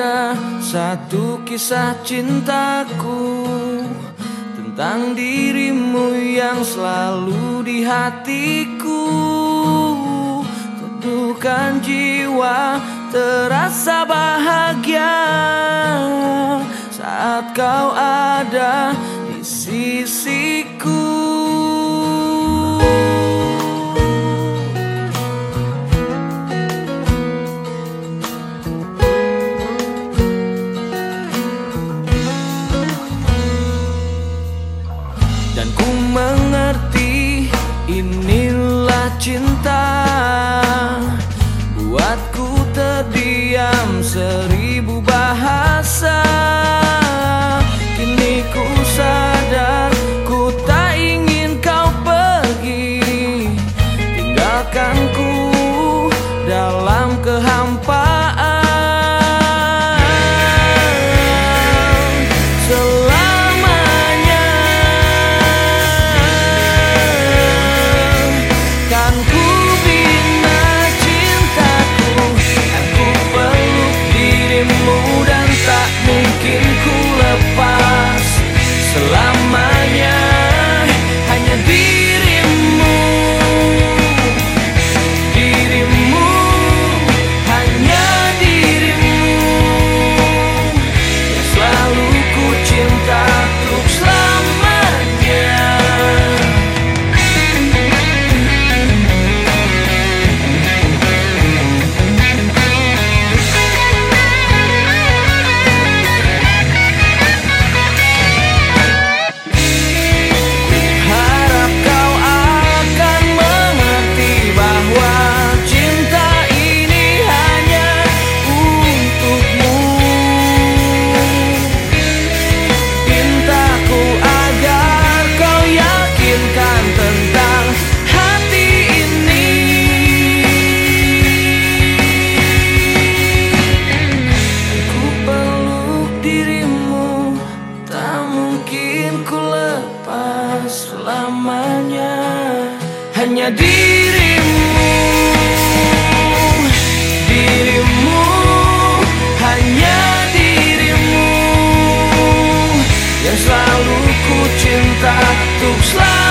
ada satu kisah cintaku Tentang dirimu yang selalu di hatiku. Teduhkan jiwa terasa bahagia Saat kau ada di sisiku cinta. Buatku terdiam seribu bahasa. Kini ku sadar ku tak ingin kau pergi. Tinggalkan selamanya Hanya dirimu. Dirimu Hanya dirimu. Yang selalu ku cinta Untuk selamanya